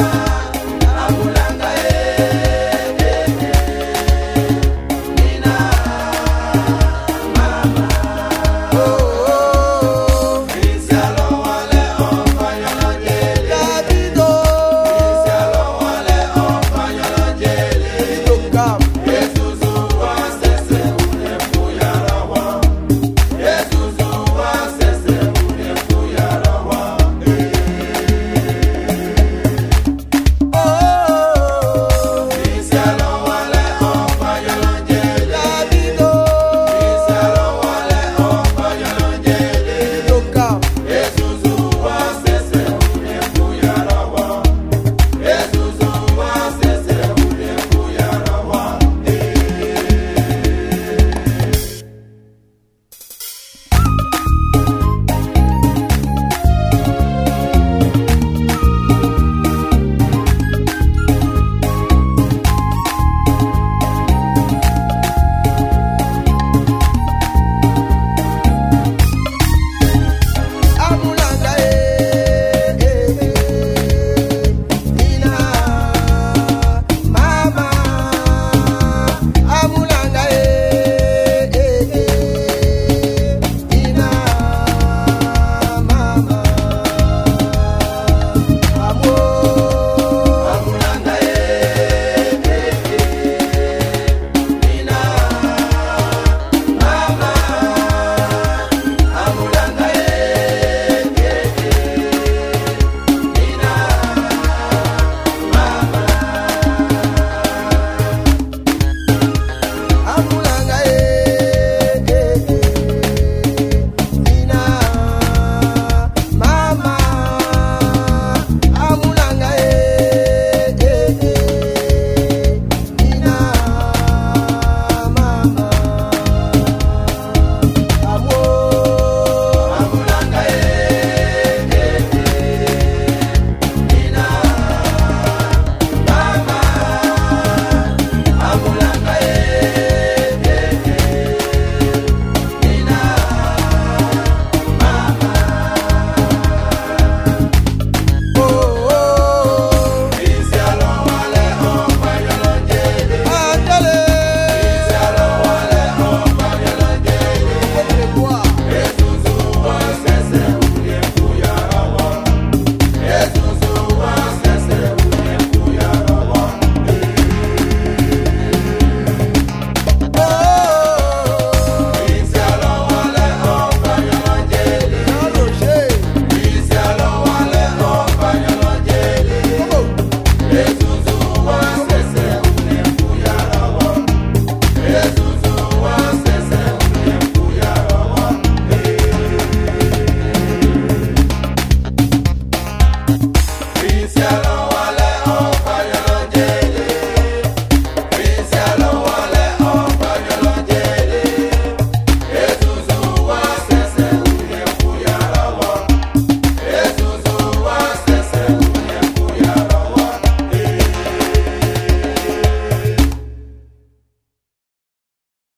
Bye.